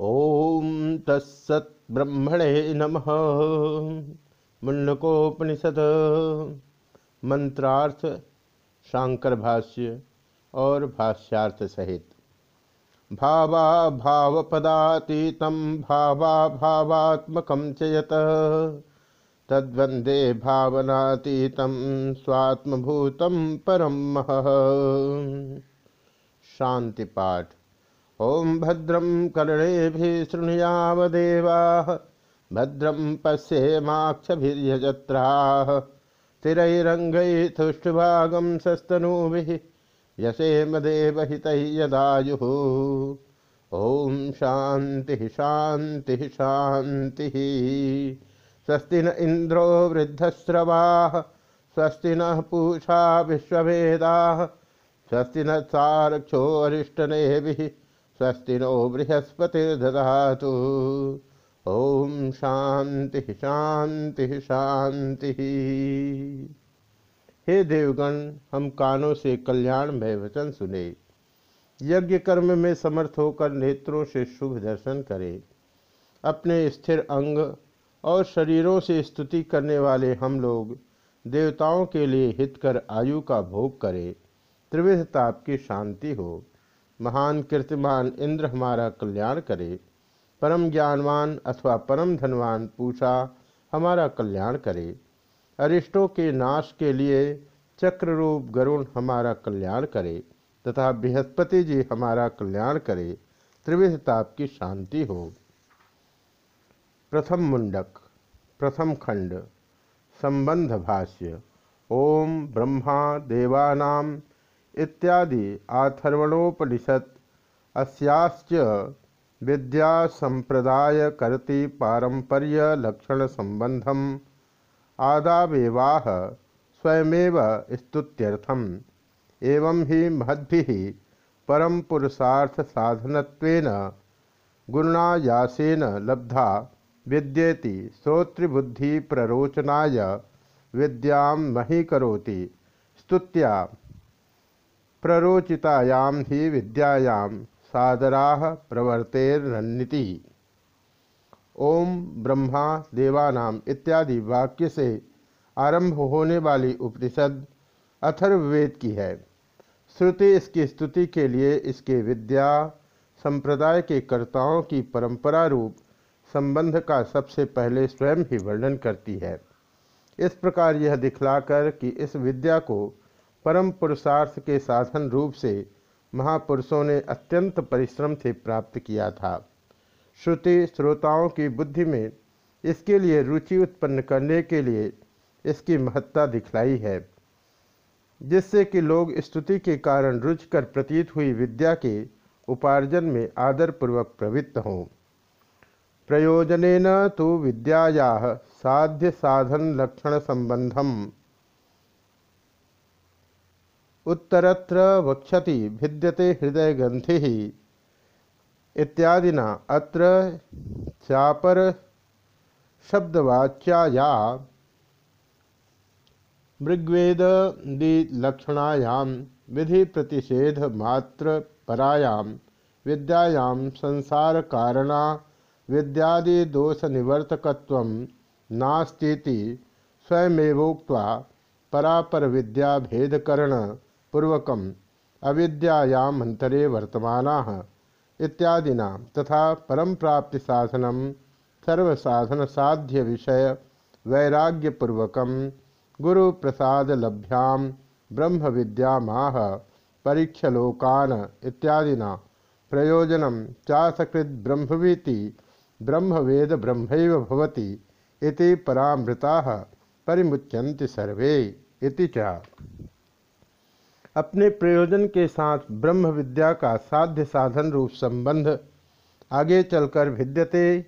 ओम तत्सत ब्रह्मणे नमः। मुंडकोपनिषद मंत्रार्थ शांकर भाष्य और भाष्यार्थ सहित। भावा भाव पदातीत भावा भावात्मक यत। तद्वंदे भावनातीत स्वात्मभूत परम। शांति पाठ ओम भद्रं कर्णे शृणुयाम देवा भद्रं पश्येमाक्षभिर्यजत्राः स्थिरैरङ्गैस्तुष्टुभागं सस्तनूभिः यशेम देवहितैः यदायुः। ॐ शान्तिः शान्तिः शान्तिः। स्वस्ति न इन्द्रो वृद्धश्रवाः। स्वस्ति नः पूषा विश्ववेदाः स्वस्ति न सारक्षो स्वस्ति नो बृहस्पतिर्दधातु। ओम शांति शांति शांति हे देवगण, हम कानों से कल्याण में वचन सुने। यज्ञ कर्म में समर्थ होकर नेत्रों से शुभ दर्शन करें। अपने स्थिर अंग और शरीरों से स्तुति करने वाले हम लोग देवताओं के लिए हितकर आयु का भोग करें। त्रिविध ताप की शांति हो। महान कीर्तिमान इंद्र हमारा कल्याण करे। परम ज्ञानवान अथवा परम धनवान पूषा हमारा कल्याण करे। अरिष्टों के नाश के लिए चक्र रूप गरुण हमारा कल्याण करे तथा बृहस्पति जी हमारा कल्याण करे, त्रिविध ताप की शांति हो। प्रथम मुंडक, प्रथम खंड, संबंध भाष्य, ओम ब्रह्मा देवानाम इत्यादि आथर्वणोपनिषद अस्याश्च विद्या संप्रदाय करति पारंपर्य लक्षण संबंधम आदावेवाह स्वयमेव स्तुत्यर्थम। एवं ही महद्भि परम पुरुषार्थ साधनत्वेन गुणायासेन लब्धा विद्येति श्रोतृबुद्धि प्ररोचनाय विद्यां मही स्तुत्या प्ररोचितायाम ही विद्यायाम सादरा प्रवर्तेरनीति ओम ब्रह्मा देवानाम इत्यादि वाक्य से आरंभ होने वाली उपनिषद अथर्ववेद की है। श्रुति इसकी स्तुति के लिए इसके विद्या, संप्रदाय के कर्ताओं की परंपरा रूप संबंध का सबसे पहले स्वयं ही वर्णन करती है। इस प्रकार यह दिखलाकर कि इस विद्या को परम पुरुषार्थ के साधन रूप से महापुरुषों ने अत्यंत परिश्रम से प्राप्त किया था। श्रुति श्रोताओं की बुद्धि में इसके लिए रुचि उत्पन्न करने के लिए इसकी महत्ता दिखलाई है, जिससे कि लोग स्तुति के कारण रुचकर प्रतीत हुई विद्या के उपार्जन में आदरपूर्वक प्रवृत्त हों। प्रयोजन तो विद्याया साध्य साधन लक्षण संबंधम। उत्तरत्र वक्षति, भिद्यते हृदय ग्रंथि इत्यादिना अत्र चापर शब्दवाच्या मृग्वेदलक्षणायां विधि प्रतिषेध मात्र परायां विद्यायां संसार कारणा विद्यादिदोष निवर्तकत्वं नास्तीति स्वयमेवोक्त्वा परापर विद्या भेदकरण पूर्वकम अविद्यायामंतरे वर्तमान इत्यादिना तथा परम प्राप्ति साधनम सर्वसाधन साध्य विषय वैराग्यपूर्वक गुरु प्रसाद लभ्याम ब्रह्म विद्यामाह परीक्षलोकान इत्यादिना प्रयोजन चासकृत ब्रह्मवीति ब्रह्मवेद ब्रह्म भवति इति परामृता परिमुच्यन्ति सर्वे इति चा अपने प्रयोजन के साथ ब्रह्म विद्या का साध्य साधन रूप संबंध, आगे चलकर भिद्यते,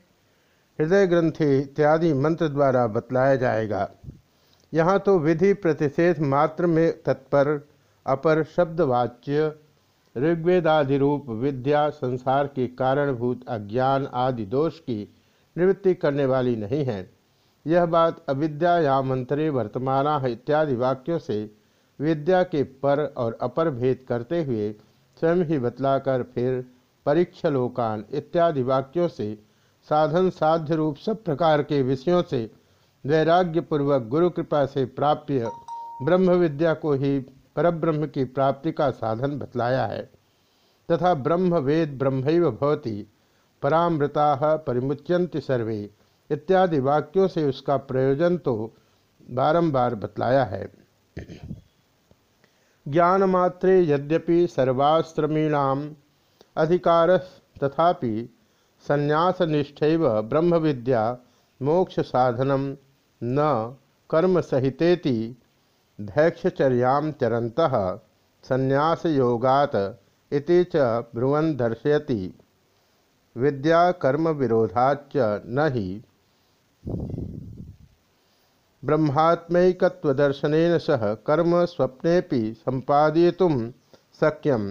हृदय ग्रंथि इत्यादि मंत्र द्वारा बतलाया जाएगा। यहाँ तो विधि प्रतिषेध मात्र में तत्पर, अपर शब्दवाच्य ऋग्वेदादि रूप विद्या, संसार के कारणभूत अज्ञान आदि दोष की निवृत्ति करने वाली नहीं है। यह बात अविद्या या मंत्रे वर्तमाना इत्यादि वाक्यों से विद्या के पर और अपर भेद करते हुए स्वयं ही बतलाकर फिर परीक्षलोकान इत्यादि वाक्यों से, साधन साध्य रूप सब प्रकार के विषयों से वैराग्य पूर्वक गुरु कृपा से प्राप्य ब्रह्म विद्या को ही परब्रह्म की प्राप्ति का साधन बतलाया है। तथा ब्रह्म वेद ब्रह्म भवती, परामृता परिमुच्यंति सर्वे, इत्यादि वाक्यों से उसका प्रयोजन तो बारंबार बतलाया है। ज्ञान मात्रे यद्यपि सर्वाश्रमीणाम अधिकार तथापि संन्यासनिष्ठ ब्रह्म विद्या मोक्ष साधनम न कर्म सहितेति धैक्षचर्यां चरंत संन्यास योगात इति च ब्रुवन दर्शयति। विद्या कर्म विरोधाच न ही ब्रह्मात्मकदर्शन सह कर्म स्वप्ने संपादय शक्यं।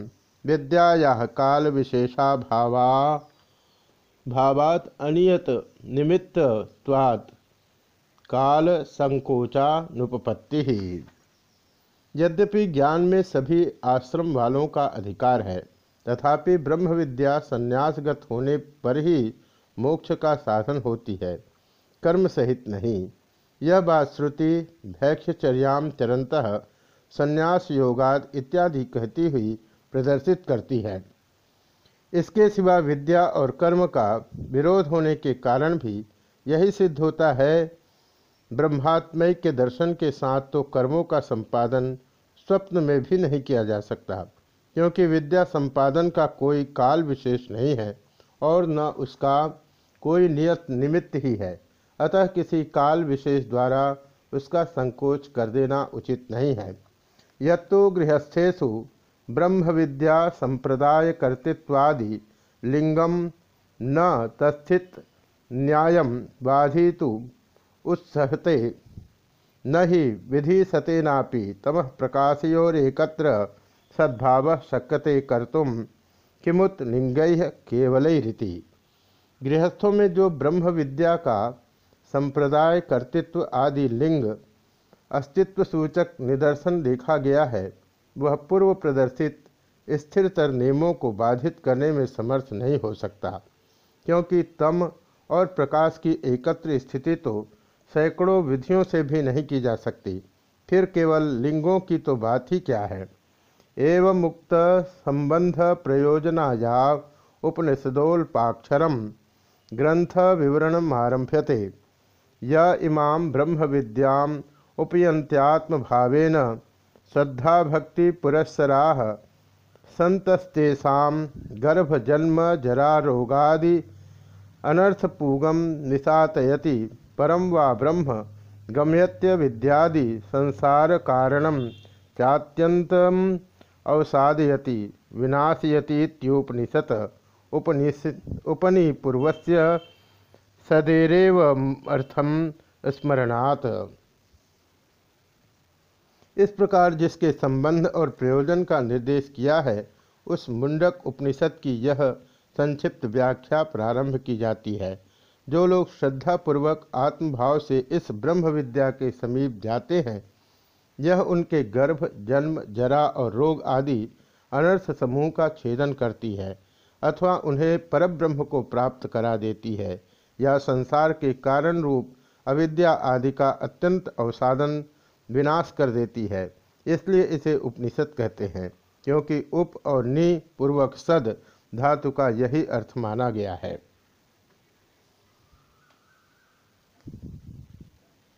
विद्याया काल विशेषा भावा भावात अनियत निमित्तवाद काल संकोचानुपपत्ति यद्यपि ज्ञान में सभी आश्रम वालों का अधिकार है, तथापि ब्रह्म विद्या संन्यासगत होने पर ही मोक्ष का साधन होती है। कर्म सहित नहीं। यह बात श्रुति भैक्षचर्याम चरंत संन्यास योगाद इत्यादि कहती हुई प्रदर्शित करती है। इसके सिवा विद्या और कर्म का विरोध होने के कारण भी यही सिद्ध होता है ब्रह्मात्मय के दर्शन के साथ तो कर्मों का संपादन स्वप्न में भी नहीं किया जा सकता, क्योंकि विद्या संपादन का कोई काल विशेष नहीं है और न उसका कोई नियत निमित्त ही है। अतः किसी काल विशेष द्वारा उसका संकोच कर देना उचित नहीं है। यत्तो गृहस्थेशु ब्रह्म विद्या संप्रदाय कर्तृत्वादि लिंगम न तस्थित न्याय बाधितु उत्सहते न ही विधि सतेनापि तम प्रकाशयोरेकत्र सद्भाव शक्यते कर्तुम, किमुत लिंग केवलरीति। गृहस्थों में जो ब्रह्म विद्या का संप्रदाय, कर्तृत्व आदि लिंग, अस्तित्व सूचक निदर्शन देखा गया है। वह पूर्व प्रदर्शित स्थिरतर नियमों को बाधित करने में समर्थ नहीं हो सकता, क्योंकि तम और प्रकाश की एकत्र स्थिति तो सैकड़ों विधियों से भी नहीं की जा सकती। फिर केवल लिंगों की तो बात ही क्या है? एवं मुक्त संबंध प्रयोजनाया उपनिषदोल्पाक्षरम ग्रंथ विवरण आरभ्यते य इमां ब्रह्म विद्याम उपयंत्यात्म भावेन श्रद्धा भक्ति पुरस्सरा संतस्तेषा गर्भ जन्म जरा रोगादि अनर्थपूगम निशातयति परम वा ब्रह्म गम्यत्य विद्यादि संसार कारणम चात्यंतम अवसादयति, विनाशयतीत्युपनिषत् उपनिष उपनिपूर्वस्य सदेरेव अर्थम स्मरणात्। इस प्रकार जिसके संबंध और प्रयोजन का निर्देश किया है, उस मुंडक उपनिषद की यह संक्षिप्त व्याख्या प्रारंभ की जाती है। जो लोग श्रद्धापूर्वक आत्मभाव से इस ब्रह्म विद्या के समीप जाते हैं, यह उनके गर्भ, जन्म, जरा और रोग आदि अनर्थ समूह का छेदन करती है, अथवा उन्हें परब्रह्म को प्राप्त करा देती है। या संसार के कारण रूप अविद्या आदि का अत्यंत अवसादन विनाश कर देती है, इसलिए इसे उपनिषद कहते हैं, क्योंकि उप और नि पूर्वक सद धातु का यही अर्थ माना गया है।